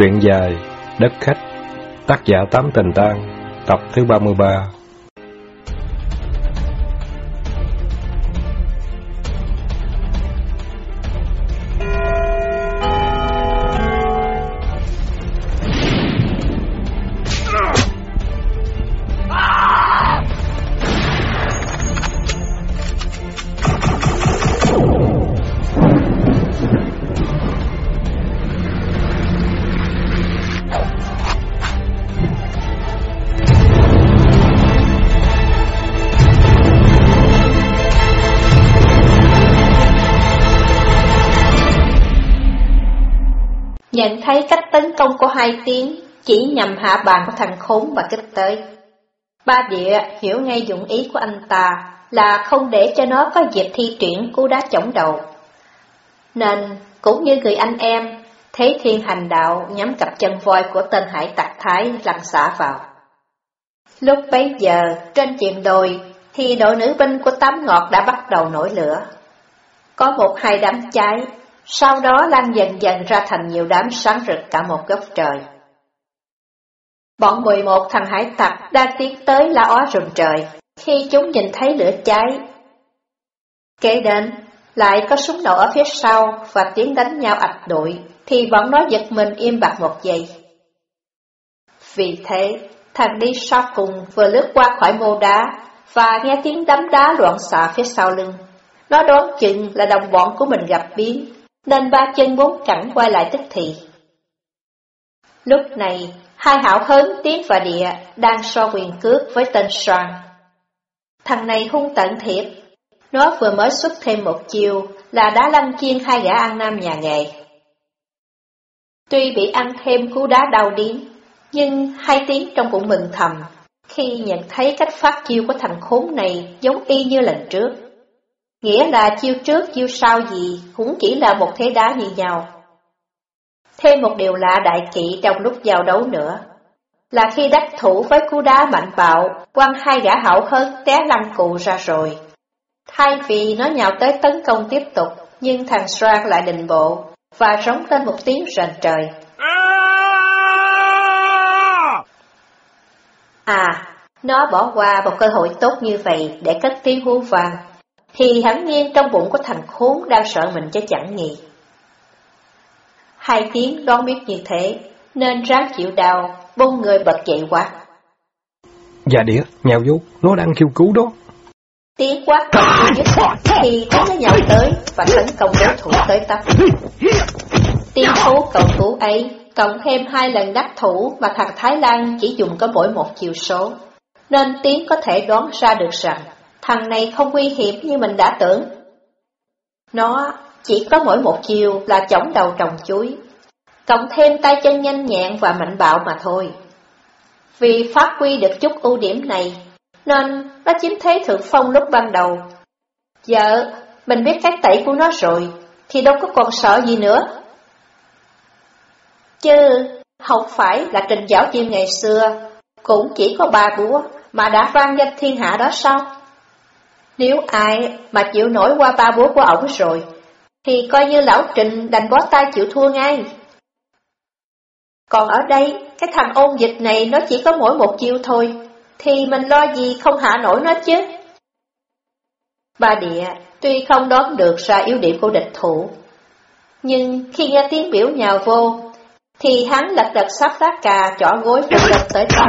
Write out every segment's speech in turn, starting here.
Truyện dài Đất Khách Tác giả Tám Tình Tan Tập thứ 33 nhằm hạ bàn của thằng khốn và kích tới. Ba địa hiểu ngay dụng ý của anh ta là không để cho nó có dịp thi triển cú đá chống đầu. Nên, cũng như người anh em, thấy thiên hành đạo nhắm cặp chân voi của tên hải tặc thái lăn xả vào. Lúc bấy giờ, trên chìm đồi, thì đội nữ binh của tám ngọt đã bắt đầu nổi lửa. Có một hai đám cháy sau đó lan dần dần ra thành nhiều đám sáng rực cả một góc trời. Bọn 11 thằng hải tặc đang tiến tới la ó rừng trời, khi chúng nhìn thấy lửa cháy. Kế đến, lại có súng nổ ở phía sau và tiếng đánh nhau ạch đội, thì bọn nó giật mình im bặt một giây. Vì thế, thằng đi sau cùng vừa lướt qua khỏi mô đá và nghe tiếng đấm đá loạn xạ phía sau lưng. Nó đoán chừng là đồng bọn của mình gặp biến nên ba chân bốn cẳng quay lại tức thì. Lúc này, hai hảo hớn tiến và địa đang so quyền cước với tên Soan. Thằng này hung tận thiệt, nó vừa mới xuất thêm một chiều là đá lăn chiên hai gã ăn nam nhà nghề. Tuy bị ăn thêm cú đá đau điến, nhưng hai tiếng trong bụng mừng thầm khi nhận thấy cách phát chiêu của thằng khốn này giống y như lần trước. Nghĩa là chiêu trước chiêu sau gì cũng chỉ là một thế đá như nhau. Thêm một điều lạ đại kỵ trong lúc giao đấu nữa, là khi đắc thủ với cú đá mạnh bạo, quăng hai gã hảo hơn té lăn cụ ra rồi. Thay vì nó nhào tới tấn công tiếp tục, nhưng thằng Strang lại định bộ, và rống lên một tiếng rền trời. À, nó bỏ qua một cơ hội tốt như vậy để cất tiếng hú vang thì hẳn nhiên trong bụng của thằng khốn đang sợ mình cho chẳng nghỉ. Hai tiếng đoán biết như thế, nên ráng chịu đau, bông người bật dậy quát. Dạ đĩa, nhào vô, nó đang kêu cứu đó. Tiếng quát dứt, thì nó nhào tới và tấn công đối thủ tới tấp. Tiếng hú cầu cứu ấy, cộng thêm hai lần đắc thủ mà thằng Thái Lan chỉ dùng có mỗi một chiều số, nên tiếng có thể đoán ra được rằng thằng này không nguy hiểm như mình đã tưởng. Nó chỉ có mỗi một chiều là chống đầu trồng chuối, cộng thêm tay chân nhanh nhẹn và mạnh bạo mà thôi. Vì phát huy được chút ưu điểm này, nên nó chiếm thế thượng phong lúc ban đầu. Giờ, mình biết cách tẩy của nó rồi, thì đâu có còn sợ gì nữa. Chứ, không phải là trình giáo chim ngày xưa, cũng chỉ có ba búa mà đã vang danh thiên hạ đó sao? Nếu ai mà chịu nổi qua ba búa của ổng rồi, thì coi như lão Trịnh đành bó tay chịu thua ngay. Còn ở đây, cái thằng ôn dịch này nó chỉ có mỗi một chiêu thôi, thì mình lo gì không hạ nổi nó chứ. Ba địa tuy không đoán được ra yếu điểm của địch thủ, nhưng khi nghe tiếng biểu nhào vô, thì hắn lật đật sắp lá cà chỏ gối phụ lên tới tận.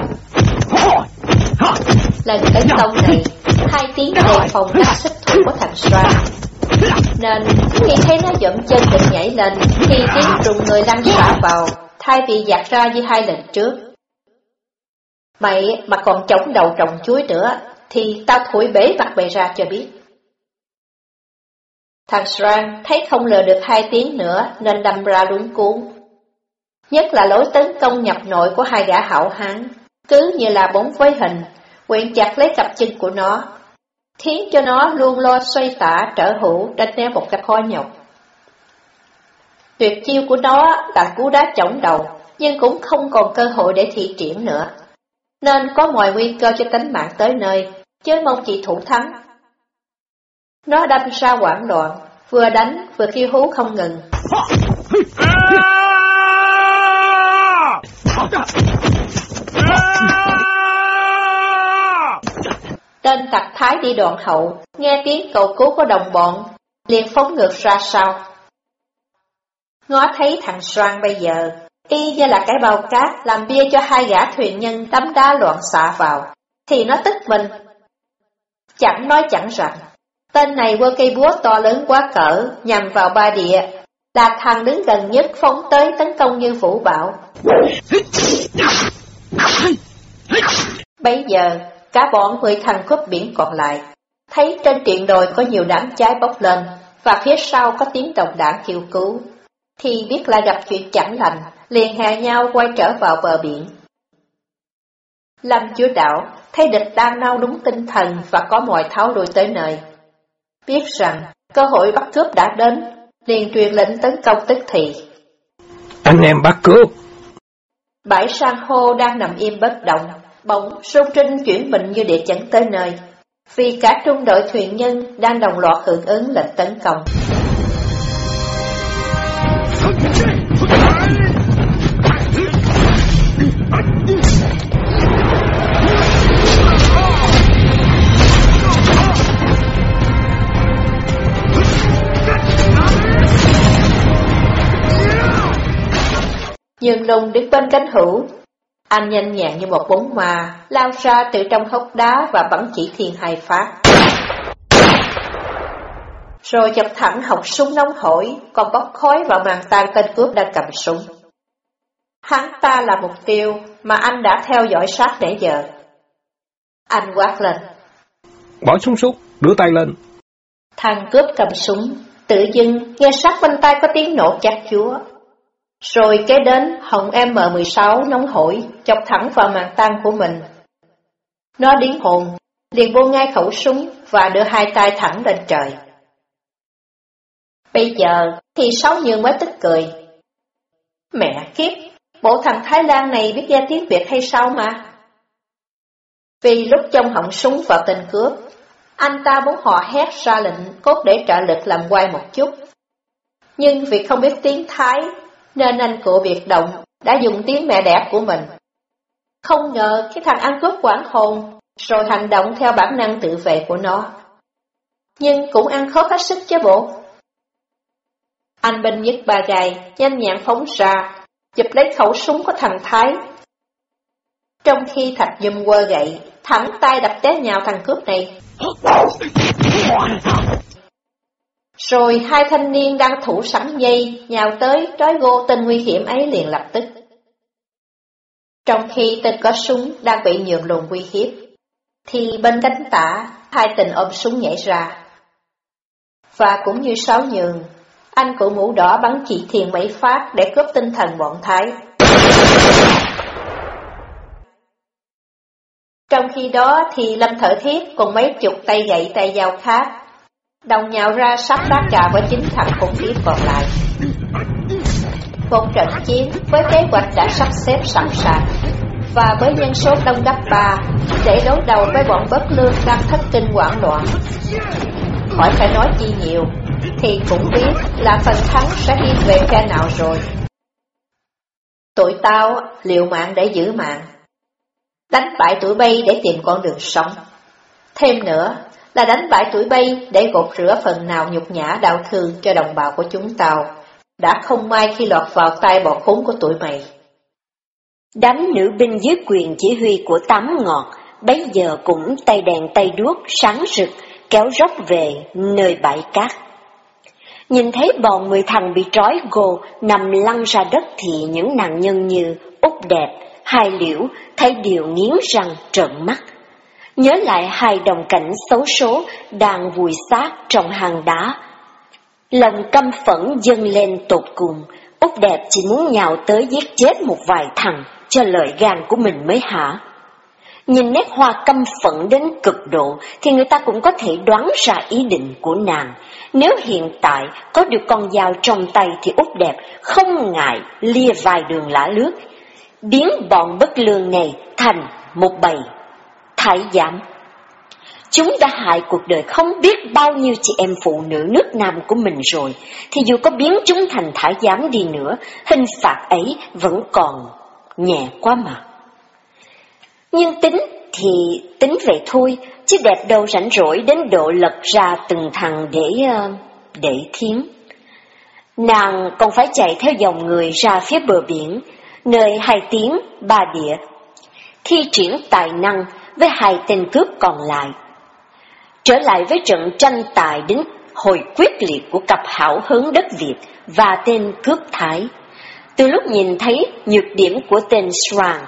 Lần tấn công này hai tiếng đề phòng các xích thủ của thằng Sra. Nên khi thấy nó dẫm chân định nhảy lên, thì tiếng trùng người lăn xả vào, thay vì giặt ra như hai lần trước. Mày mà còn chống đầu trồng chuối nữa, thì tao thổi bế mặt mày ra cho biết. Thằng Strang thấy không lừa được hai tiếng nữa nên đâm ra lúng cuốn. Nhất là lối tấn công nhập nội của hai gã hảo hán, cứ như là bóng với hình, quyện chặt lấy cặp chân của nó, khiến cho nó luôn lo xoay tả trở hữu tránh né một cách khó nhọc. Tuyệt chiêu của nó là cú đá chổng đầu, nhưng cũng không còn cơ hội để thị triển nữa. Nên có mọi nguy cơ cho tính mạng tới nơi, chứ mong chị thủ thắng. Nó đâm ra quảng đoạn vừa đánh vừa kêu hú không ngừng. Tên tặc thái đi đoạn hậu, nghe tiếng cầu cứu của đồng bọn, liền phóng ngược ra sau. Ngó thấy thằng Soan bây giờ, y như là cái bao cát làm bia cho hai gã thuyền nhân đấm đá loạn xạ vào, thì nó tức mình. Chẳng nói chẳng rằng, tên này quơ cây búa to lớn quá cỡ, nhằm vào ba địa, là thằng đứng gần nhất phóng tới tấn công như vũ bảo Bây giờ, cả bọn mười thằng cướp biển còn lại, thấy trên triền đồi có nhiều đám cháy bốc lên, và phía sau có tiếng đồng đảng kêu cứu, thì biết là gặp chuyện chẳng lành, liền hè nhau quay trở vào bờ biển. Lâm chúa đảo thấy địch đang nao đúng tinh thần và có mọi tháo đuổi tới nơi. Biết rằng cơ hội bắt cướp đã đến, liền truyền lệnh tấn công tức thì. Anh em bắt cướp! Bãi san hô đang nằm im bất động, bỗng sông trinh chuyển mình như địa chấn tới nơi, vì cả trung đội thuyền nhân đang đồng loạt hưởng ứng lệnh tấn công. Nhưng Lùng đứng bên cánh hữu. Anh nhanh nhẹn như một bóng ma, lao ra từ trong hốc đá và bắn chỉ thiên hai phát. Rồi chập thẳng học súng nóng hổi, còn bốc khói vào màn tan tên cướp đang cầm súng. Hắn ta là mục tiêu mà anh đã theo dõi sát nãy giờ. Anh quát lên. Bỏ súng sút, đưa tay lên. Thằng cướp cầm súng, tự dưng nghe sát bên tay có tiếng nổ chát chúa. Rồi kế đến hồng M16 nóng hổi, chọc thẳng vào màn tăng của mình. Nó điên hồn, liền vô ngay khẩu súng và đưa hai tay thẳng lên trời. Bây giờ thì Sáu Nhường mới tức cười. Mẹ kiếp, bộ thằng Thái Lan này biết ra tiếng Việt hay sao mà? Vì lúc trong họng súng vào tên cướp, anh ta muốn họ hét ra lệnh cốt để trợ lực làm quay một chút. Nhưng vì không biết tiếng Thái nên anh cụ biệt động đã dùng tiếng mẹ đẻ của mình. Không ngờ cái thằng ăn cướp quảng hồn, rồi hành động theo bản năng tự vệ của nó. Nhưng cũng ăn khớp hết sức chứ bộ. Anh binh nhất ba gài, nhanh nhẹn phóng ra, chụp lấy khẩu súng của thằng Thái. Trong khi thạch dùm quơ gậy, thẳng tay đập té nhào thằng cướp này. Rồi hai thanh niên đang thủ sẵn dây, nhào tới trói gô tên nguy hiểm ấy liền lập tức. Trong khi tên có súng đang bị nhường lùn nguy hiếp, thì bên cánh tả, hai tình ôm súng nhảy ra. Và cũng như sáu nhường, anh cụ mũ đỏ bắn chỉ thiền mấy phát để cướp tinh thần bọn Thái. Trong khi đó thì Lâm Thở Thiết cùng mấy chục tay gậy tay dao khác Đồng nhạo ra sắp đá trà với chính thằng khủng khiếp còn lại. Một trận chiến với kế hoạch đã sắp xếp sẵn sàng, và với nhân số đông gấp ba để đối đầu với bọn bất lương đang thất kinh hoảng loạn. Khỏi phải nói chi nhiều, thì cũng biết là phần thắng sẽ đi về phe nào rồi. Tụi tao liều mạng để giữ mạng, đánh bại tụi bay để tìm con đường sống. Thêm nữa, là đánh bại tuổi bay để gột rửa phần nào nhục nhã đau thương cho đồng bào của chúng tao, đã không may khi lọt vào tay bọn khốn của tuổi mày. Đám nữ binh dưới quyền chỉ huy của tám ngọt, bấy giờ cũng tay đèn tay đuốc sáng rực, kéo róc về nơi bãi cát. Nhìn thấy bọn mười thằng bị trói gồ nằm lăn ra đất thì những nạn nhân như út đẹp, hai liễu thấy điều nghiến răng trợn mắt nhớ lại hai đồng cảnh xấu số đang vùi xác trong hang đá. Lòng căm phẫn dâng lên tột cùng, Út đẹp chỉ muốn nhào tới giết chết một vài thằng cho lợi gan của mình mới hả. Nhìn nét hoa căm phẫn đến cực độ thì người ta cũng có thể đoán ra ý định của nàng. Nếu hiện tại có được con dao trong tay thì Út đẹp không ngại lia vài đường lã lướt, biến bọn bất lương này thành một bầy thải giảm. Chúng đã hại cuộc đời không biết bao nhiêu chị em phụ nữ nước Nam của mình rồi, thì dù có biến chúng thành thải giảm đi nữa, hình phạt ấy vẫn còn nhẹ quá mà. Nhưng tính thì tính vậy thôi, chứ đẹp đâu rảnh rỗi đến độ lật ra từng thằng để... Ờ, để thiến. Nàng còn phải chạy theo dòng người ra phía bờ biển, nơi hai tiếng ba địa, thi triển tài năng với hai tên cướp còn lại. Trở lại với trận tranh tài đến hồi quyết liệt của cặp hảo hứng đất Việt và tên cướp Thái. Từ lúc nhìn thấy nhược điểm của tên Swan,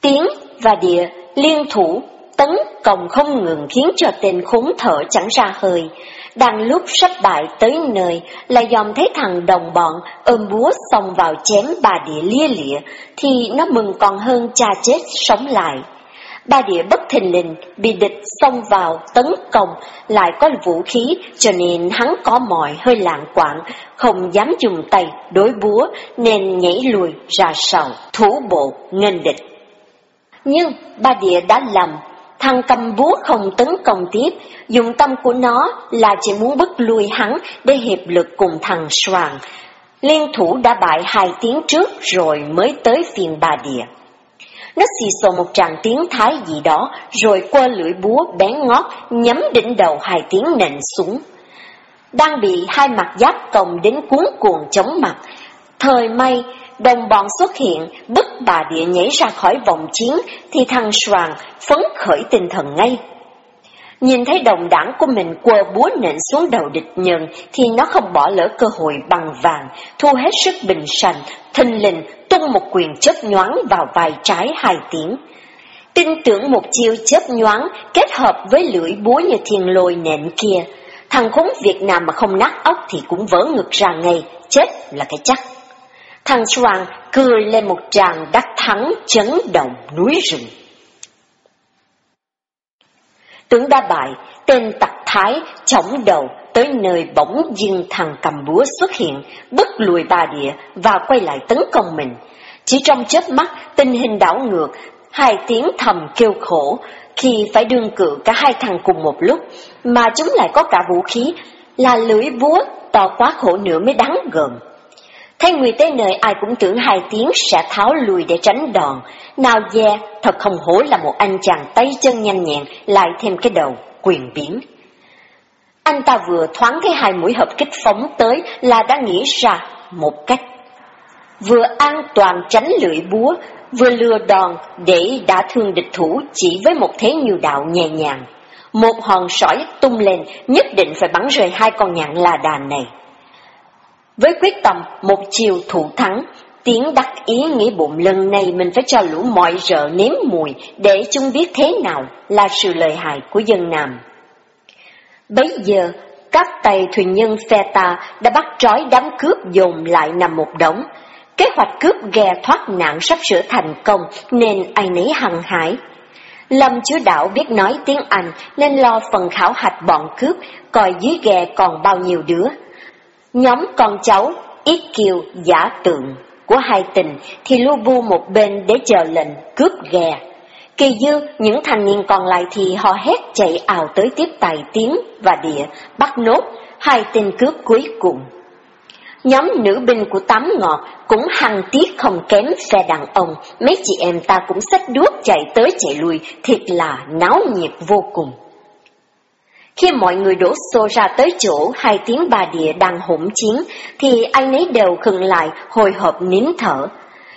tiếng và địa liên thủ tấn công không ngừng khiến cho tên khốn thở chẳng ra hơi. Đang lúc sắp bại tới nơi, là dòm thấy thằng đồng bọn ôm búa xông vào chém bà địa lia lịa, thì nó mừng còn hơn cha chết sống lại. Ba địa bất thình lình, bị địch xông vào, tấn công, lại có vũ khí, cho nên hắn có mỏi hơi lạng quạng, không dám dùng tay đối búa, nên nhảy lùi ra sau, thủ bộ, nghênh địch. Nhưng ba địa đã lầm, thằng cầm búa không tấn công tiếp, dùng tâm của nó là chỉ muốn bức lui hắn để hiệp lực cùng thằng Soàn. Liên thủ đã bại hai tiếng trước rồi mới tới phiên ba địa. Nó xì xồ một tràng tiếng thái gì đó, rồi qua lưỡi búa bén ngót, nhắm đỉnh đầu hai tiếng nện xuống. Đang bị hai mặt giáp công đến cuốn cuồng chống mặt. Thời may, đồng bọn xuất hiện, bức bà địa nhảy ra khỏi vòng chiến, thì thằng Soàn phấn khởi tinh thần ngay. Nhìn thấy đồng đảng của mình quơ búa nện xuống đầu địch nhân, thì nó không bỏ lỡ cơ hội bằng vàng, thu hết sức bình sành, thình lình tung một quyền chớp nhoáng vào vai trái hai tiếng. Tin tưởng một chiêu chớp nhoáng kết hợp với lưỡi búa như thiên lôi nện kia, thằng khốn Việt Nam mà không nát ốc thì cũng vỡ ngực ra ngay, chết là cái chắc. Thằng Soan cười lên một tràng đắc thắng chấn động núi rừng. Tướng đã bại, tên tặc thái chống đầu tới nơi bỗng dưng thằng cầm búa xuất hiện, bức lùi ba địa và quay lại tấn công mình. Chỉ trong chớp mắt, tình hình đảo ngược, hai tiếng thầm kêu khổ khi phải đương cự cả hai thằng cùng một lúc, mà chúng lại có cả vũ khí là lưỡi búa to quá khổ nữa mới đáng gờm. Thấy người tới nơi ai cũng tưởng hai tiếng sẽ tháo lùi để tránh đòn. Nào dè, thật không hổ là một anh chàng tay chân nhanh nhẹn, lại thêm cái đầu, quyền biến. Anh ta vừa thoáng thấy hai mũi hợp kích phóng tới là đã nghĩ ra một cách. Vừa an toàn tránh lưỡi búa, vừa lừa đòn để đã thương địch thủ chỉ với một thế nhiều đạo nhẹ nhàng. Một hòn sỏi tung lên, nhất định phải bắn rơi hai con nhạn là đàn này. Với quyết tâm một chiều thủ thắng, Tiến đắc ý nghĩ bụng lần này mình phải cho lũ mọi rợ nếm mùi để chúng biết thế nào là sự lợi hại của dân Nam. Bấy giờ, các tay thuyền nhân phe ta đã bắt trói đám cướp dồn lại nằm một đống. Kế hoạch cướp ghe thoát nạn sắp sửa thành công nên ai nấy hăng hải. Lâm chúa đảo biết nói tiếng Anh nên lo phần khảo hạch bọn cướp, coi dưới ghe còn bao nhiêu đứa. Nhóm con cháu, ít kiều, giả tượng của hai tình thì lu bu một bên để chờ lệnh cướp ghe. Kỳ dư, những thanh niên còn lại thì họ hét chạy ào tới tiếp tài tiếng và địa, bắt nốt hai tên cướp cuối cùng. Nhóm nữ binh của Tám Ngọt cũng hăng tiếc không kém phe đàn ông, mấy chị em ta cũng xách đuốc chạy tới chạy lui, thiệt là náo nhiệt vô cùng. Khi mọi người đổ xô ra tới chỗ hai tiếng bà địa đang hỗn chiến, thì ai nấy đều khừng lại, hồi hộp nín thở.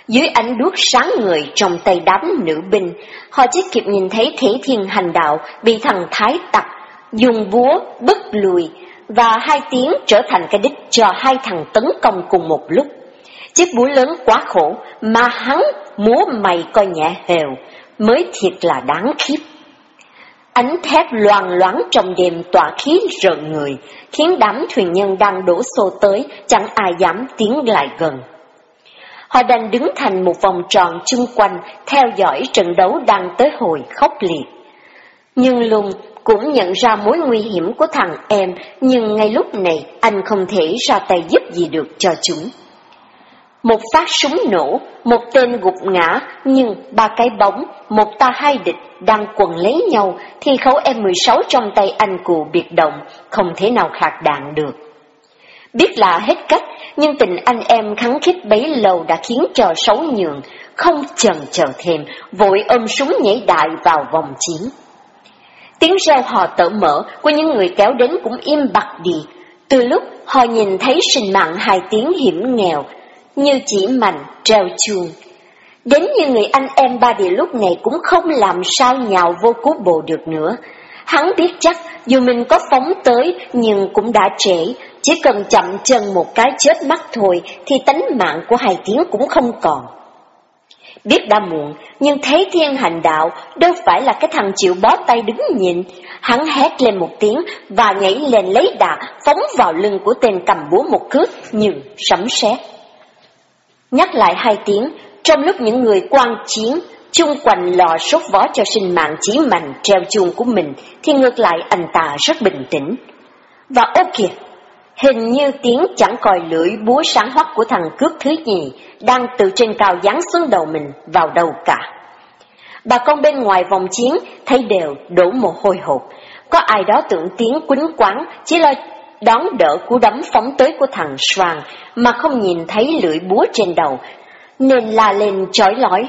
Dưới ánh đuốc sáng người trong tay đám nữ binh, họ chỉ kịp nhìn thấy Thế Thiên Hành Đạo bị thằng Thái tặc dùng búa bức lùi, và hai tiếng trở thành cái đích cho hai thằng tấn công cùng một lúc. Chiếc búa lớn quá khổ, mà hắn múa mày coi nhẹ hều, mới thiệt là đáng khiếp. Ánh thép loàn loáng trong đêm tỏa khí rợn người, khiến đám thuyền nhân đang đổ xô tới, chẳng ai dám tiến lại gần. Họ đành đứng thành một vòng tròn chung quanh, theo dõi trận đấu đang tới hồi khốc liệt. Nhưng Lùng cũng nhận ra mối nguy hiểm của thằng em, nhưng ngay lúc này anh không thể ra tay giúp gì được cho chúng. Một phát súng nổ, một tên gục ngã, nhưng ba cái bóng, một ta hai địch đang quần lấy nhau, thì khẩu M16 trong tay anh cụ biệt động, không thể nào khạc đạn được. Biết là hết cách, nhưng tình anh em khắng khít bấy lâu đã khiến cho xấu nhường, không chần chờ thêm, vội ôm súng nhảy đại vào vòng chiến. Tiếng reo hò tở mở của những người kéo đến cũng im bặt đi, từ lúc họ nhìn thấy sinh mạng hai tiếng hiểm nghèo, như chỉ mạnh treo chuông. Đến như người anh em ba địa lúc này cũng không làm sao nhào vô cú bộ được nữa. Hắn biết chắc dù mình có phóng tới nhưng cũng đã trễ, chỉ cần chậm chân một cái chết mắt thôi thì tánh mạng của hai tiếng cũng không còn. Biết đã muộn, nhưng thấy thiên hành đạo đâu phải là cái thằng chịu bó tay đứng nhìn. Hắn hét lên một tiếng và nhảy lên lấy đà, phóng vào lưng của tên cầm búa một cước như sấm sét. Nhắc lại hai tiếng, trong lúc những người quan chiến, chung quanh lò sốt vó cho sinh mạng chí mạnh treo chuông của mình, thì ngược lại anh ta rất bình tĩnh. Và ô kìa, hình như tiếng chẳng còi lưỡi búa sáng hoắt của thằng cướp thứ nhì đang từ trên cao giáng xuống đầu mình vào đầu cả. Bà con bên ngoài vòng chiến thấy đều đổ mồ hôi hột. Có ai đó tưởng tiếng quýnh quán chỉ là đón đỡ cú đấm phóng tới của thằng Swan mà không nhìn thấy lưỡi búa trên đầu, nên la lên chói lói.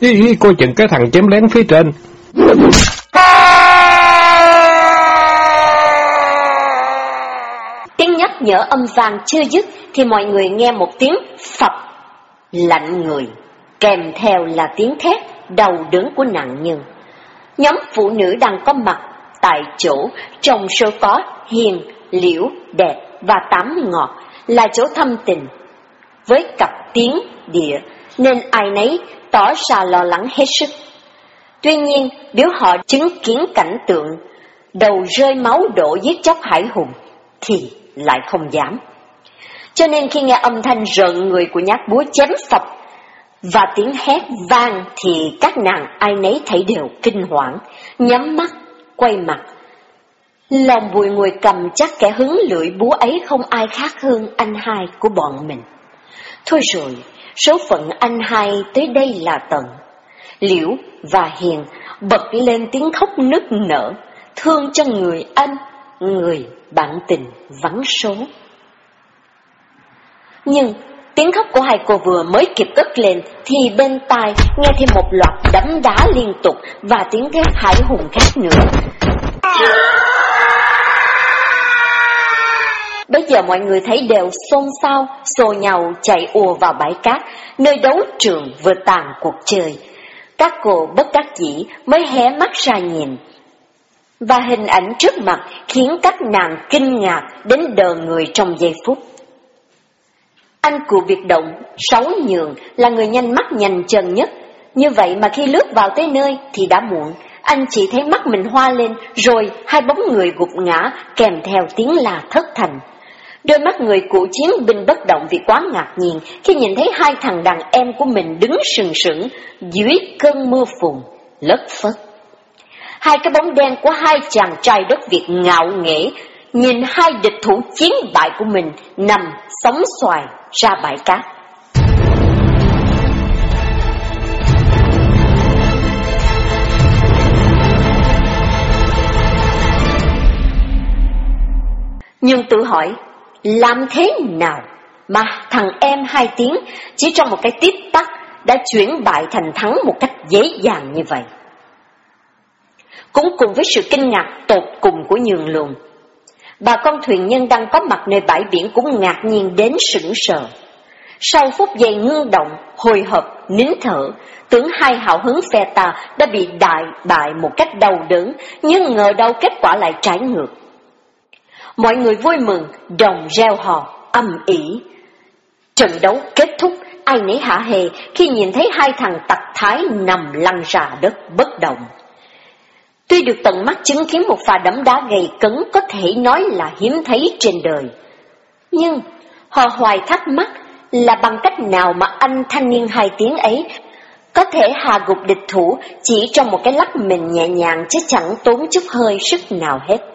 Ý, ý, cô chừng cái thằng chém lén phía trên. Tiếng nhắc nhở âm vang chưa dứt thì mọi người nghe một tiếng phập lạnh người, kèm theo là tiếng thét đầu đứng của nạn nhân. Nhóm phụ nữ đang có mặt tại chỗ trong số có hiền, liễu, đẹp và tám ngọt là chỗ thâm tình. Với cặp tiếng địa nên ai nấy tỏ ra lo lắng hết sức. Tuy nhiên, biểu họ chứng kiến cảnh tượng đầu rơi máu đổ giết chóc hải hùng, thì lại không dám. Cho nên khi nghe âm thanh rợn người của nhát búa chém phập và tiếng hét vang thì các nàng ai nấy thấy đều kinh hoảng, nhắm mắt, quay mặt. Lòng bùi người cầm chắc kẻ hứng lưỡi búa ấy không ai khác hơn anh hai của bọn mình. Thôi rồi, số phận anh hai tới đây là tận. Liễu và Hiền bật lên tiếng khóc nức nở, thương cho người anh, người bạn tình vắng số. Nhưng tiếng khóc của hai cô vừa mới kịp cất lên thì bên tai nghe thêm một loạt đấm đá liên tục và tiếng thét hải hùng khác nữa. Bây giờ mọi người thấy đều xôn xao, xô nhau chạy ùa vào bãi cát, nơi đấu trường vừa tàn cuộc chơi. Các cô bất đắc dĩ mới hé mắt ra nhìn. Và hình ảnh trước mặt khiến các nàng kinh ngạc đến đờ người trong giây phút. Anh cụ biệt động, sáu nhường, là người nhanh mắt nhanh chân nhất. Như vậy mà khi lướt vào tới nơi thì đã muộn, anh chỉ thấy mắt mình hoa lên, rồi hai bóng người gục ngã, kèm theo tiếng là thất thành. Đôi mắt người cụ chiến binh bất động vì quá ngạc nhiên khi nhìn thấy hai thằng đàn em của mình đứng sừng sững dưới cơn mưa phùn, lất phất. Hai cái bóng đen của hai chàng trai đất Việt ngạo nghễ, nhìn hai địch thủ chiến bại của mình nằm sóng xoài ra bãi cát. Nhưng tự hỏi, làm thế nào mà thằng em hai tiếng chỉ trong một cái tiếp tắc đã chuyển bại thành thắng một cách dễ dàng như vậy? Cũng cùng với sự kinh ngạc tột cùng của nhường luồng, bà con thuyền nhân đang có mặt nơi bãi biển cũng ngạc nhiên đến sững sờ. Sau phút giây ngưng động, hồi hộp, nín thở, tưởng hai hào hứng phe ta đã bị đại bại một cách đau đớn, nhưng ngờ đâu kết quả lại trái ngược. Mọi người vui mừng, đồng reo hò, âm ỉ. Trận đấu kết thúc, ai nấy hả hề khi nhìn thấy hai thằng tặc thái nằm lăn ra đất bất động. Tuy được tận mắt chứng kiến một pha đấm đá gầy cấn có thể nói là hiếm thấy trên đời. Nhưng họ hoài thắc mắc là bằng cách nào mà anh thanh niên hai tiếng ấy có thể hạ gục địch thủ chỉ trong một cái lắc mình nhẹ nhàng chứ chẳng tốn chút hơi sức nào hết.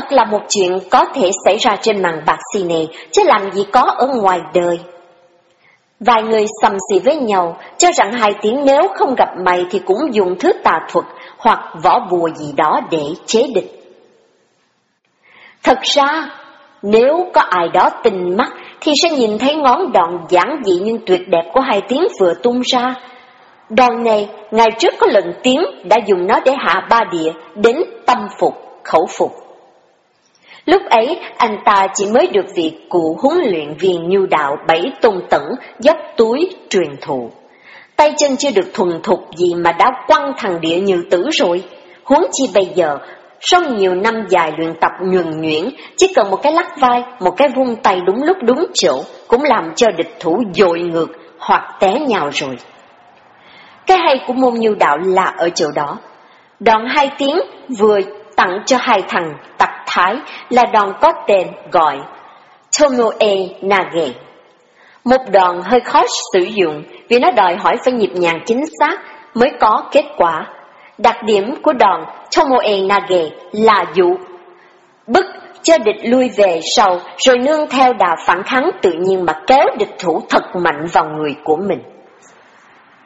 Thật là một chuyện có thể xảy ra trên màn bạc xì này, chứ làm gì có ở ngoài đời. Vài người sầm xì với nhau, cho rằng hai tiếng nếu không gặp mày thì cũng dùng thứ tà thuật hoặc võ bùa gì đó để chế địch. Thật ra, Nếu có ai đó tình mắt thì sẽ nhìn thấy ngón đòn giản dị nhưng tuyệt đẹp của hai tiếng vừa tung ra. Đòn này, ngày trước có lần tiếng đã dùng nó để hạ ba địa, đến tâm phục, khẩu phục. Lúc ấy, anh ta chỉ mới được việc cụ huấn luyện viên nhu đạo bảy tôn tẩn, dốc túi, truyền thụ. Tay chân chưa được thuần thục gì mà đã quăng thằng địa như tử rồi. Huống chi bây giờ, sau nhiều năm dài luyện tập nhuần nhuyễn, chỉ cần một cái lắc vai, một cái vung tay đúng lúc đúng chỗ, cũng làm cho địch thủ dội ngược hoặc té nhào rồi. Cái hay của môn nhu đạo là ở chỗ đó. Đoạn hai tiếng vừa tặng cho hai thằng tặc thái là đòn có tên gọi Tomoe Nage. Một đòn hơi khó sử dụng vì nó đòi hỏi phải nhịp nhàng chính xác mới có kết quả. Đặc điểm của đòn Tomoe Nage là dụ, bức cho địch lui về sau rồi nương theo đà phản kháng tự nhiên mà kéo địch thủ thật mạnh vào người của mình.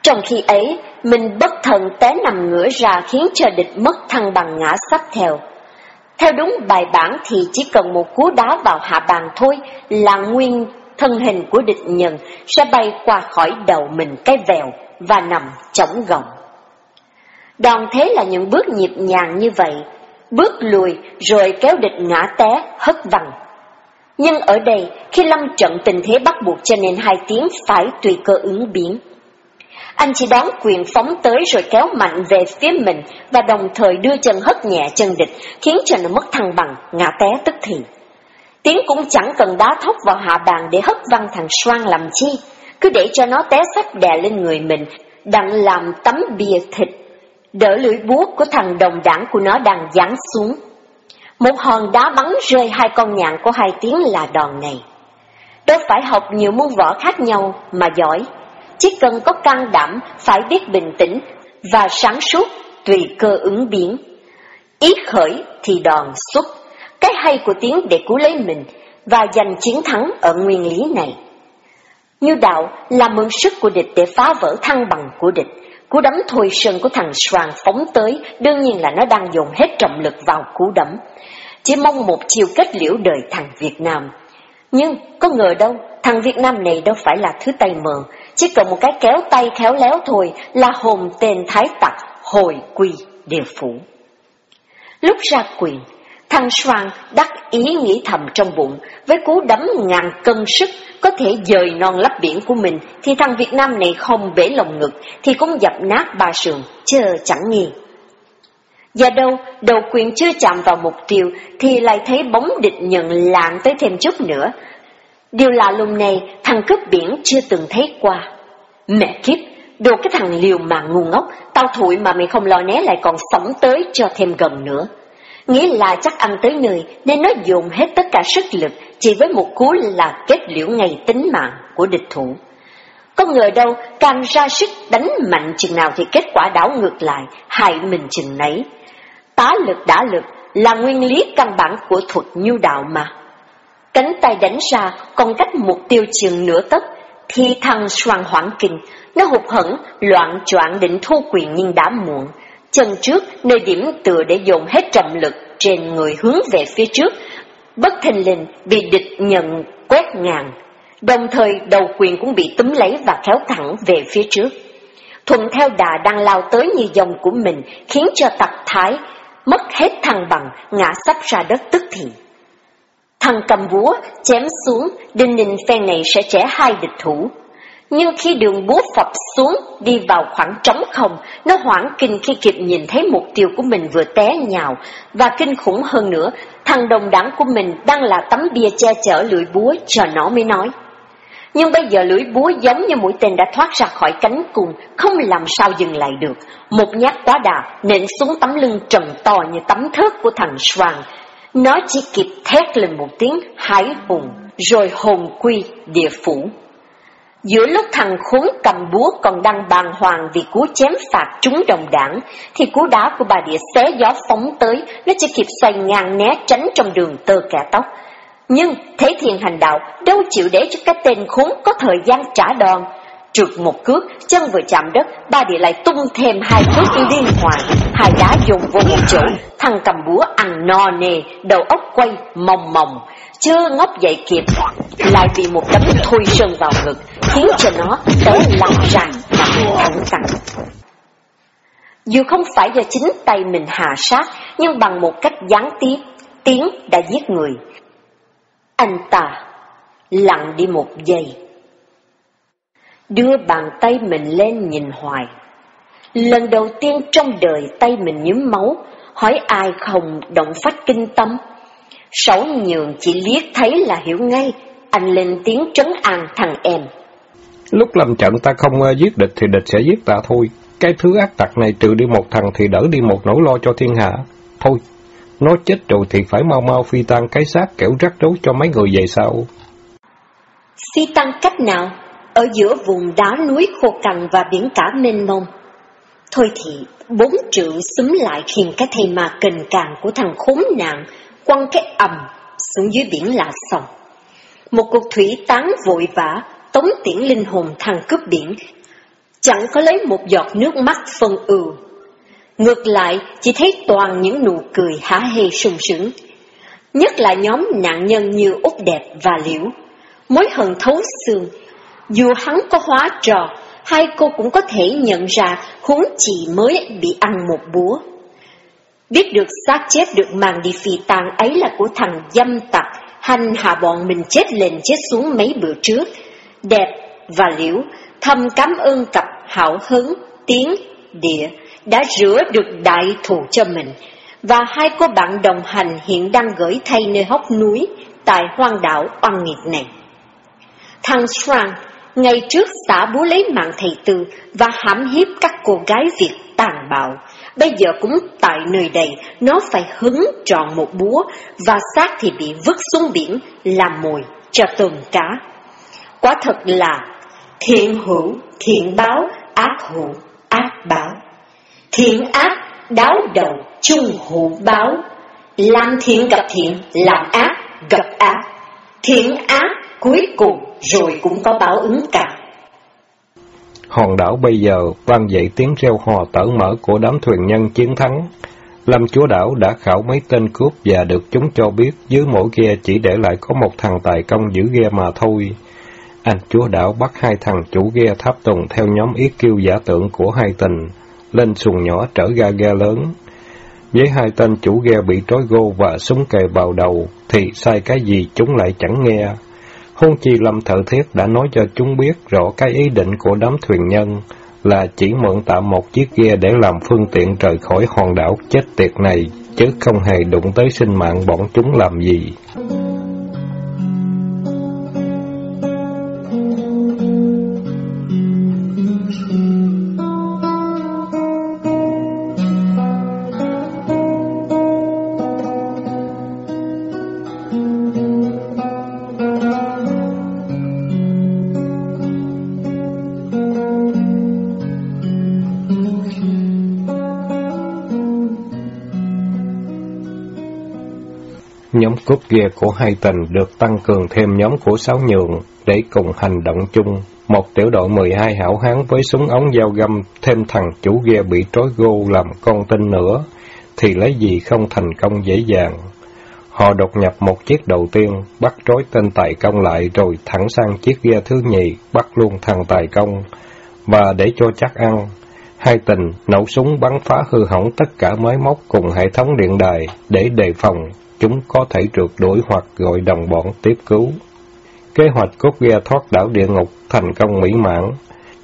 Trong khi ấy, mình bất thần té nằm ngửa ra khiến cho địch mất thăng bằng ngã sắp theo. Theo đúng bài bản thì chỉ cần một cú đá vào hạ bàn thôi là nguyên thân hình của địch nhân sẽ bay qua khỏi đầu mình cái vèo và nằm chống gọng. Đòn thế là những bước nhịp nhàng như vậy, bước lùi rồi kéo địch ngã té, hất văng. Nhưng ở đây, khi lâm trận tình thế bắt buộc cho nên hai tiếng phải tùy cơ ứng biến. Anh chỉ đón quyền phóng tới rồi kéo mạnh về phía mình và đồng thời đưa chân hất nhẹ chân địch, khiến cho nó mất thăng bằng, ngã té tức thì. Tiến cũng chẳng cần đá thóc vào hạ bàn để hất văng thằng Soan làm chi, cứ để cho nó té sách đè lên người mình, đặng làm tấm bia thịt, đỡ lưỡi búa của thằng đồng đảng của nó đang giáng xuống. Một hòn đá bắn rơi hai con nhạn của hai tiếng là đòn này. Đâu phải học nhiều môn võ khác nhau mà giỏi, chỉ cần có can đảm, phải biết bình tĩnh và sáng suốt, tùy cơ ứng biến. Ý khởi thì đòn xuất, cái hay của tiếng để cứu lấy mình và giành chiến thắng ở nguyên lý này. Như đạo là mượn sức của địch để phá vỡ thăng bằng của địch. Cú đấm thôi sơn của thằng Soàn phóng tới, đương nhiên là nó đang dồn hết trọng lực vào cú đấm. Chỉ mong một chiều kết liễu đời thằng Việt Nam. Nhưng có ngờ đâu, thằng Việt Nam này đâu phải là thứ tay mờ, chỉ cần một cái kéo tay khéo léo thôi là hồn tên thái tặc hồi quy địa phủ. Lúc ra quyền, thằng Soan đắc ý nghĩ thầm trong bụng, với cú đấm ngàn cân sức có thể dời non lấp biển của mình, thì thằng Việt Nam này không bể lòng ngực, thì cũng dập nát ba sườn, chờ chẳng nghi. Và đâu, đầu quyền chưa chạm vào mục tiêu, thì lại thấy bóng địch nhận lạng tới thêm chút nữa, Điều lạ lùng này, thằng cướp biển chưa từng thấy qua. Mẹ kiếp, đồ cái thằng liều mạng ngu ngốc, tao thủi mà mày không lo né lại còn sống tới cho thêm gần nữa. Nghĩa là chắc ăn tới nơi nên nó dùng hết tất cả sức lực chỉ với một cú là kết liễu ngày tính mạng của địch thủ. Có ngờ đâu, càng ra sức đánh mạnh chừng nào thì kết quả đảo ngược lại, hại mình chừng nấy. Tá lực đã lực là nguyên lý căn bản của thuật nhu đạo mà. Cánh tay đánh ra còn cách mục tiêu chừng nửa tấc, thì thằng soàn hoảng kinh, nó hụt hẫng, loạn choạng định thu quyền nhưng đã muộn. Chân trước, nơi điểm tựa để dồn hết trọng lực trên người hướng về phía trước, bất thình lình bị địch nhận quét ngàn. Đồng thời đầu quyền cũng bị túm lấy và kéo thẳng về phía trước. Thuận theo đà đang lao tới như dòng của mình, khiến cho tặc thái mất hết thăng bằng, ngã sắp ra đất tức thì. Thằng cầm búa chém xuống, đinh ninh phen này sẽ trẻ hai địch thủ. Nhưng khi đường búa phập xuống, đi vào khoảng trống không, nó hoảng kinh khi kịp nhìn thấy mục tiêu của mình vừa té nhào, và kinh khủng hơn nữa, thằng đồng đảng của mình đang là tấm bia che chở lưỡi búa cho nó mới nói. Nhưng bây giờ lưỡi búa giống như mũi tên đã thoát ra khỏi cánh cùng, không làm sao dừng lại được. Một nhát quá đà nện xuống tấm lưng trần to như tấm thớt của thằng Soàn, nó chỉ kịp thét lên một tiếng hái hùng, rồi hồn quy địa phủ. Giữa lúc thằng khốn cầm búa còn đang bàng hoàng vì cú chém phạt trúng đồng đảng, thì cú đá của bà địa xé gió phóng tới, nó chỉ kịp xoay ngang né tránh trong đường tơ kẻ tóc. Nhưng Thế thiền Hành Đạo đâu chịu để cho cái tên khốn có thời gian trả đòn. Trượt một cước, chân vừa chạm đất, ba địa lại tung thêm hai cước liên hoàn, hai đá dùng vô một chỗ, thằng cầm búa ăn no nề, đầu óc quay, mòng mòng, chưa ngóc dậy kịp, lại bị một đấm thui sơn vào ngực, khiến cho nó té lăn ràng mà thẳng cẳng. Dù không phải do chính tay mình hạ sát, nhưng bằng một cách gián tiếp, tiếng đã giết người. Anh ta lặng đi một giây, đưa bàn tay mình lên nhìn hoài. Lần đầu tiên trong đời tay mình nhúm máu, hỏi ai không động phát kinh tâm. Sáu nhường chỉ liếc thấy là hiểu ngay, anh lên tiếng trấn an thằng em. Lúc lâm trận ta không ờ, giết địch thì địch sẽ giết ta thôi. Cái thứ ác tặc này trừ đi một thằng thì đỡ đi một nỗi lo cho thiên hạ. Thôi, nó chết rồi thì phải mau mau phi tan cái xác kẻo rắc rối cho mấy người về sau. Phi tăng cách nào? Ở giữa vùng đá núi khô cằn và biển cả mênh mông. Thôi thì, bốn trượng xúm lại khiến cái thầy mà kình càng của thằng khốn nạn quăng cái ầm xuống dưới biển là xong. Một cuộc thủy tán vội vã, tống tiễn linh hồn thằng cướp biển, chẳng có lấy một giọt nước mắt phân ưu. Ngược lại, chỉ thấy toàn những nụ cười há hê sung sướng. Nhất là nhóm nạn nhân như Úc Đẹp và Liễu. Mối hận thấu xương, dù hắn có hóa trò, hai cô cũng có thể nhận ra huống chỉ mới bị ăn một búa. Biết được xác chết được mang đi phi tang ấy là của thằng dâm tặc, hành hạ bọn mình chết lên chết xuống mấy bữa trước. Đẹp và liễu thầm cảm ơn cặp hảo hứng, tiếng, địa đã rửa được đại thù cho mình, và hai cô bạn đồng hành hiện đang gửi thay nơi hốc núi tại hoang đảo oan nghiệt này. Thằng Strang ngày trước xả búa lấy mạng thầy tư và hãm hiếp các cô gái Việt tàn bạo. Bây giờ cũng tại nơi đây, nó phải hứng tròn một búa và xác thì bị vứt xuống biển làm mồi cho tôm cá. Quả thật là thiện hữu, thiện báo, ác hữu, ác báo. Thiện ác, đáo đầu, chung hữu báo. Làm thiện gặp thiện, làm ác gặp ác. Thiện ác cuối cùng rồi cũng có báo ứng cả. Hòn đảo bây giờ vang dậy tiếng reo hò tở mở của đám thuyền nhân chiến thắng. Lâm chúa đảo đã khảo mấy tên cướp và được chúng cho biết dưới mỗi ghe chỉ để lại có một thằng tài công giữ ghe mà thôi. Anh chúa đảo bắt hai thằng chủ ghe tháp tùng theo nhóm ý kêu giả tượng của hai tình, lên xuồng nhỏ trở ra ghe lớn. Với hai tên chủ ghe bị trói gô và súng kề vào đầu, thì sai cái gì chúng lại chẳng nghe. Hôn chi Lâm Thợ Thiết đã nói cho chúng biết rõ cái ý định của đám thuyền nhân là chỉ mượn tạm một chiếc ghe để làm phương tiện rời khỏi hòn đảo chết tiệt này, chứ không hề đụng tới sinh mạng bọn chúng làm gì. Kia ghe của hai tình được tăng cường thêm nhóm của sáu nhường để cùng hành động chung. Một tiểu đội 12 hảo hán với súng ống dao găm thêm thằng chủ ghe bị trói gô làm con tin nữa, thì lấy gì không thành công dễ dàng. Họ đột nhập một chiếc đầu tiên, bắt trói tên tài công lại rồi thẳng sang chiếc ghe thứ nhì, bắt luôn thằng tài công. Và để cho chắc ăn, hai tình nổ súng bắn phá hư hỏng tất cả máy móc cùng hệ thống điện đài để đề phòng chúng có thể trượt đuổi hoặc gọi đồng bọn tiếp cứu. Kế hoạch cốt ghe thoát đảo địa ngục thành công mỹ mãn.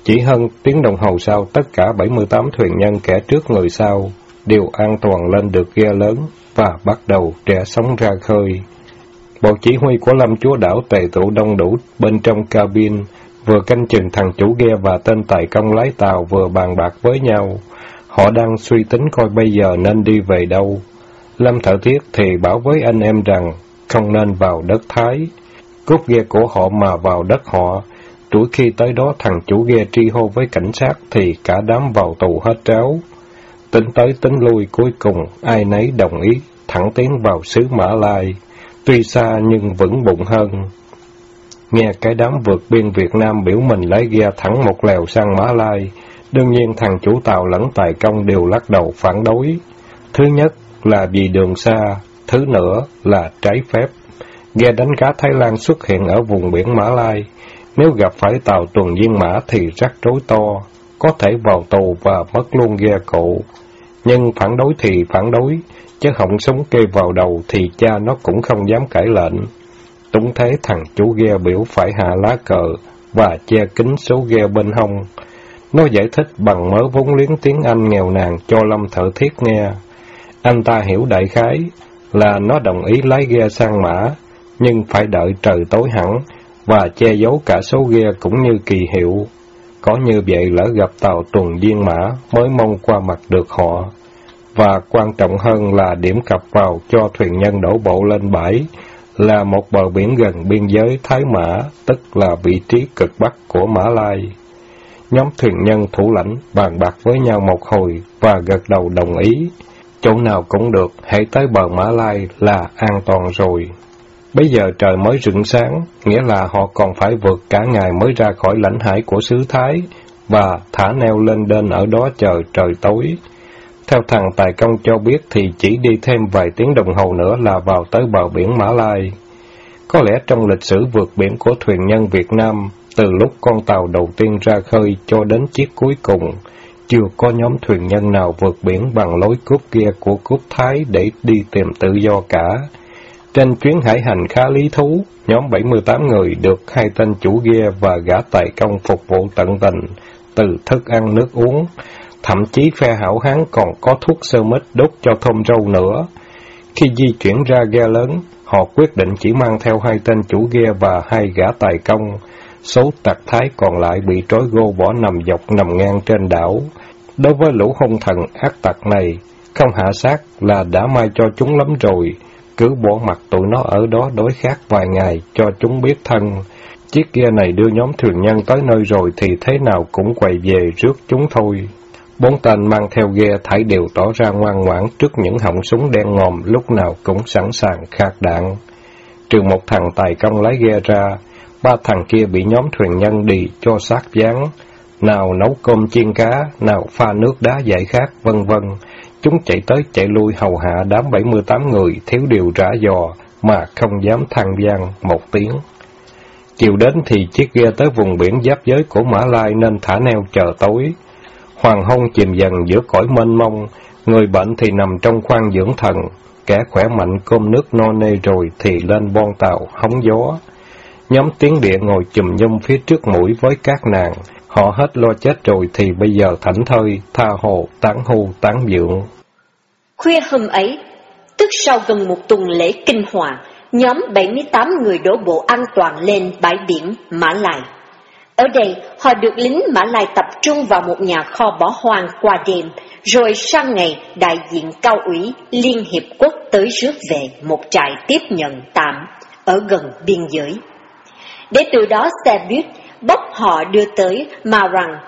Chỉ hơn tiếng đồng hồ sau, tất cả 78 thuyền nhân kẻ trước người sau đều an toàn lên được ghe lớn và bắt đầu trẻ sóng ra khơi. Bộ chỉ huy của Lâm Chúa Đảo tề tụ đông đủ bên trong cabin, vừa canh chừng thằng chủ ghe và tên tài công lái tàu vừa bàn bạc với nhau. Họ đang suy tính coi bây giờ nên đi về đâu. Lâm Thợ Thiết thì bảo với anh em rằng không nên vào đất Thái. cút ghe của họ mà vào đất họ, tuổi khi tới đó thằng chủ ghe tri hô với cảnh sát thì cả đám vào tù hết tráo. Tính tới tính lui cuối cùng ai nấy đồng ý thẳng tiến vào xứ Mã Lai, tuy xa nhưng vững bụng hơn. Nghe cái đám vượt biên Việt Nam biểu mình lấy ghe thẳng một lèo sang Mã Lai, Đương nhiên thằng chủ tàu lẫn tài công đều lắc đầu phản đối. Thứ nhất là vì đường xa, thứ nữa là trái phép. Ghe đánh cá Thái Lan xuất hiện ở vùng biển Mã Lai. Nếu gặp phải tàu tuần viên mã thì rắc rối to, có thể vào tù và mất luôn ghe cụ. Nhưng phản đối thì phản đối, chứ họng súng kê vào đầu thì cha nó cũng không dám cãi lệnh. Túng thế thằng chủ ghe biểu phải hạ lá cờ và che kính số ghe bên hông. Nó giải thích bằng mớ vốn liếng tiếng Anh nghèo nàn cho Lâm Thợ Thiết nghe. Anh ta hiểu đại khái là nó đồng ý lái ghe sang mã, nhưng phải đợi trời tối hẳn và che giấu cả số ghe cũng như kỳ hiệu. Có như vậy lỡ gặp tàu tuần viên mã mới mong qua mặt được họ. Và quan trọng hơn là điểm cập vào cho thuyền nhân đổ bộ lên bãi là một bờ biển gần biên giới Thái Mã, tức là vị trí cực bắc của Mã Lai. Nhóm thuyền nhân thủ lãnh bàn bạc với nhau một hồi và gật đầu đồng ý. Chỗ nào cũng được, hãy tới bờ Mã Lai là an toàn rồi. Bây giờ trời mới rựng sáng, nghĩa là họ còn phải vượt cả ngày mới ra khỏi lãnh hải của xứ Thái, và thả neo lên đên ở đó chờ trời tối. Theo thằng Tài Công cho biết thì chỉ đi thêm vài tiếng đồng hồ nữa là vào tới bờ biển Mã Lai. Có lẽ trong lịch sử vượt biển của thuyền nhân Việt Nam, từ lúc con tàu đầu tiên ra khơi cho đến chiếc cuối cùng, chưa có nhóm thuyền nhân nào vượt biển bằng lối cúp ghe của cúp Thái để đi tìm tự do cả. Trên chuyến hải hành khá lý thú, nhóm 78 người được hai tên chủ ghe và gã tài công phục vụ tận tình, từ thức ăn nước uống, thậm chí phe hảo hán còn có thuốc sơ mít đốt cho thơm râu nữa. Khi di chuyển ra ghe lớn, họ quyết định chỉ mang theo hai tên chủ ghe và hai gã tài công, số tặc thái còn lại bị trói gô bỏ nằm dọc nằm ngang trên đảo. Đối với lũ hung thần ác tặc này, không hạ sát là đã mai cho chúng lắm rồi, cứ bỏ mặt tụi nó ở đó đối khác vài ngày cho chúng biết thân. Chiếc ghe này đưa nhóm thuyền nhân tới nơi rồi thì thế nào cũng quay về rước chúng thôi. Bốn tên mang theo ghe thải đều tỏ ra ngoan ngoãn trước những họng súng đen ngòm lúc nào cũng sẵn sàng khạc đạn. Trừ một thằng tài công lái ghe ra, ba thằng kia bị nhóm thuyền nhân đi cho sát dáng, nào nấu cơm chiên cá, nào pha nước đá giải khát, vân vân. Chúng chạy tới chạy lui hầu hạ đám 78 người, thiếu điều rã dò, mà không dám than gian một tiếng. Chiều đến thì chiếc ghe tới vùng biển giáp giới của Mã Lai nên thả neo chờ tối. Hoàng hôn chìm dần giữa cõi mênh mông, người bệnh thì nằm trong khoang dưỡng thần, kẻ khỏe mạnh cơm nước no nê rồi thì lên bon tàu hóng gió. Nhóm tiếng địa ngồi chùm nhung phía trước mũi với các nàng, họ hết lo chết rồi thì bây giờ thảnh thơi, tha hồ, tán hô, tán dưỡng. Khuya hôm ấy, tức sau gần một tuần lễ kinh hoàng, nhóm 78 người đổ bộ an toàn lên bãi biển Mã Lai. Ở đây, họ được lính Mã Lai tập trung vào một nhà kho bỏ hoang qua đêm, rồi sang ngày đại diện cao ủy Liên Hiệp Quốc tới rước về một trại tiếp nhận tạm ở gần biên giới. Để từ đó xe buýt bốc họ đưa tới Marang,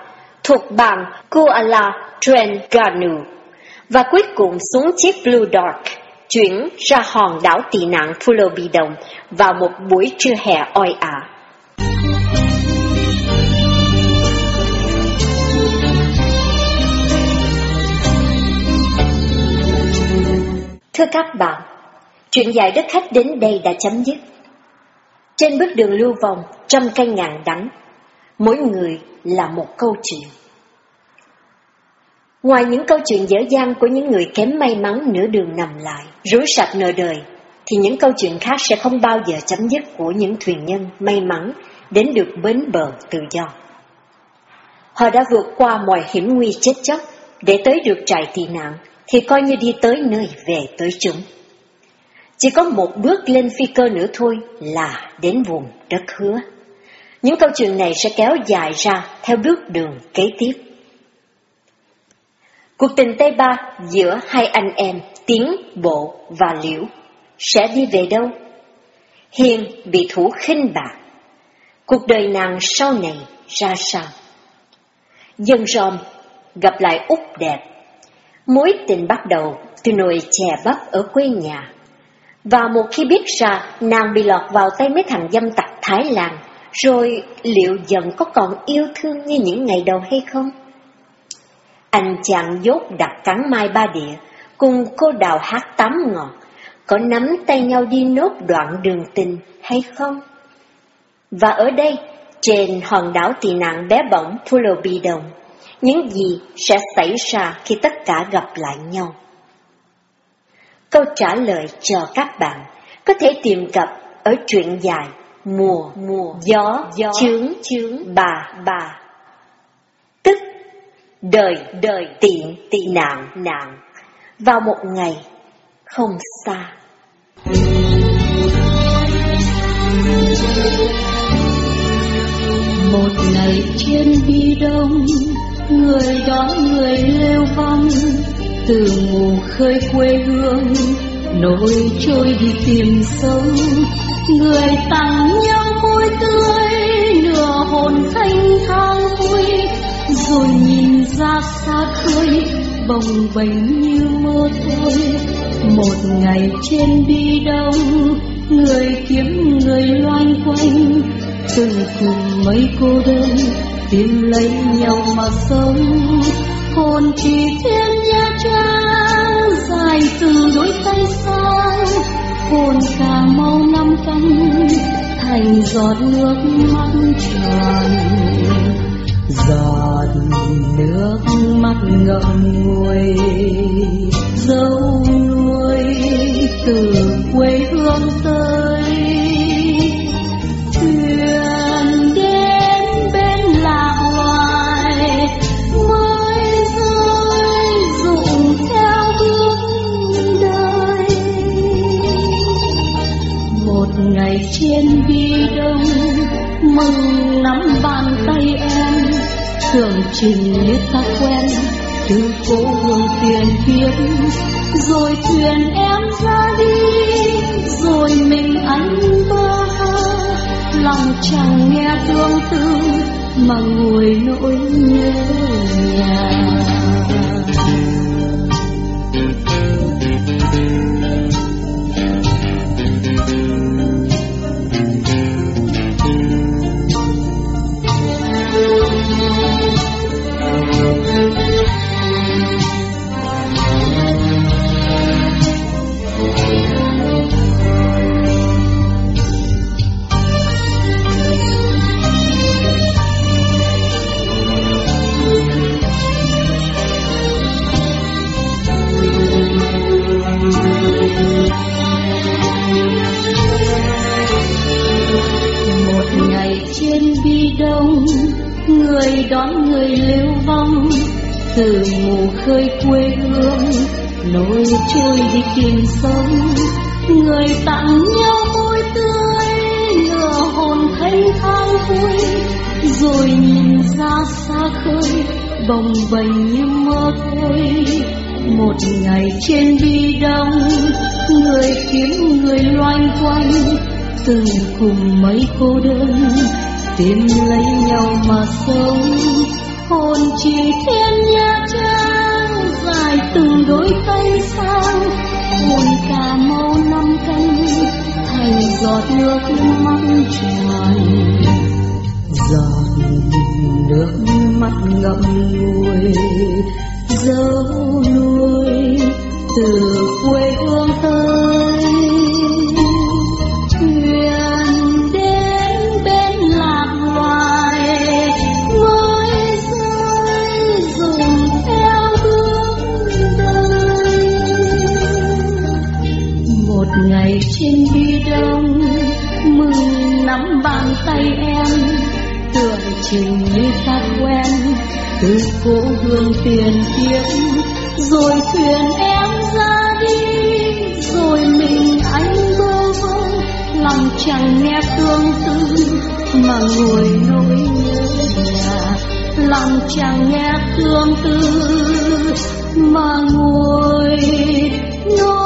thuộc bang Kuala Trengganu, và cuối cùng xuống chiếc Blue Dart, chuyển ra hòn đảo tị nạn Pulau Bidong vào một buổi trưa hè oi ả. Thưa các bạn, chuyện dài đất khách đến đây đã chấm dứt. Trên bước đường lưu vòng, trăm cây ngàn đắng, mỗi người là một câu chuyện. Ngoài những câu chuyện dở dang của những người kém may mắn nửa đường nằm lại, rối sạch nợ đời, thì những câu chuyện khác sẽ không bao giờ chấm dứt của những thuyền nhân may mắn đến được bến bờ tự do. Họ đã vượt qua mọi hiểm nguy chết chóc để tới được trại tị nạn, thì coi như đi tới nơi về tới chúng. Chỉ có một bước lên phi cơ nữa thôi là đến vùng đất hứa. Những câu chuyện này sẽ kéo dài ra theo bước đường kế tiếp. Cuộc tình Tây Ba giữa hai anh em Tiến, Bộ và Liễu sẽ đi về đâu? Hiền bị thủ khinh bạc. Cuộc đời nàng sau này ra sao? Dân ròm gặp lại Úc đẹp. Mối tình bắt đầu từ nồi chè bắp ở quê nhà. Và một khi biết ra nàng bị lọt vào tay mấy thằng dâm tặc Thái Lan, rồi liệu dần có còn yêu thương như những ngày đầu hay không? Anh chàng dốt đặt cắn mai ba địa, cùng cô đào hát tắm ngọt, có nắm tay nhau đi nốt đoạn đường tình hay không? Và ở đây, trên hòn đảo tị nạn bé bỏng Pulo Bi Đồng, những gì sẽ xảy ra khi tất cả gặp lại nhau? Câu trả lời cho các bạn có thể tìm gặp ở truyện dài Mùa, mùa, gió, gió. Chướng, chướng, bà, bà. Tức. Đời, đời. Tiện, tị nạn, nạn, vào một ngày không xa. Một ngày trên bi đông, người đón người lêu vong, từ mù khơi quê hương, nỗi trôi đi tìm sống, người tặng nhau môi tươi, nửa hồn thanh thang vui, rồi nhìn ra xa khơi, bồng bềnh như mơ thôi. Một ngày trên bi đông, người kiếm người loanh quanh, từng cùng mấy cô đơn tìm lấy nhau mà sống. Hồn chỉ thiên nha trai ngày từ đôi tay sang hồn cả mau năm canh, thành giọt nước mắt tròn giọt nước mắt ngậm ngùi, dấu nuôi từ quê hương tới ngày trên bi đông mừng nắm bàn tay em, tưởng trình như ta quen. Từ phố hương tiền kiếp rồi thuyền em ra đi. Rồi mình anh mơ, lòng chẳng nghe tương tư, mà ngồi nỗi nhớ nhà. Cô đơn, tìm lấy nhau mà sống. Hồn chỉ thiên nha trang, dài từng đôi tay sang. Buồn cả màu năm canh, thành giọt nước mắt tràn. Giọt nước mắt ngậm ngùi, dấu nuôi từ quê hương tới tưởng chừng như ta quen. Từ cố hương tiền kiếp rồi thuyền em ra đi. Rồi mình anh bơ vơ lòng chẳng nghe tương tư. Mà ngồi nỗi nhớ nhà, lòng chẳng nghe tương tư. Mà ngồi nỗi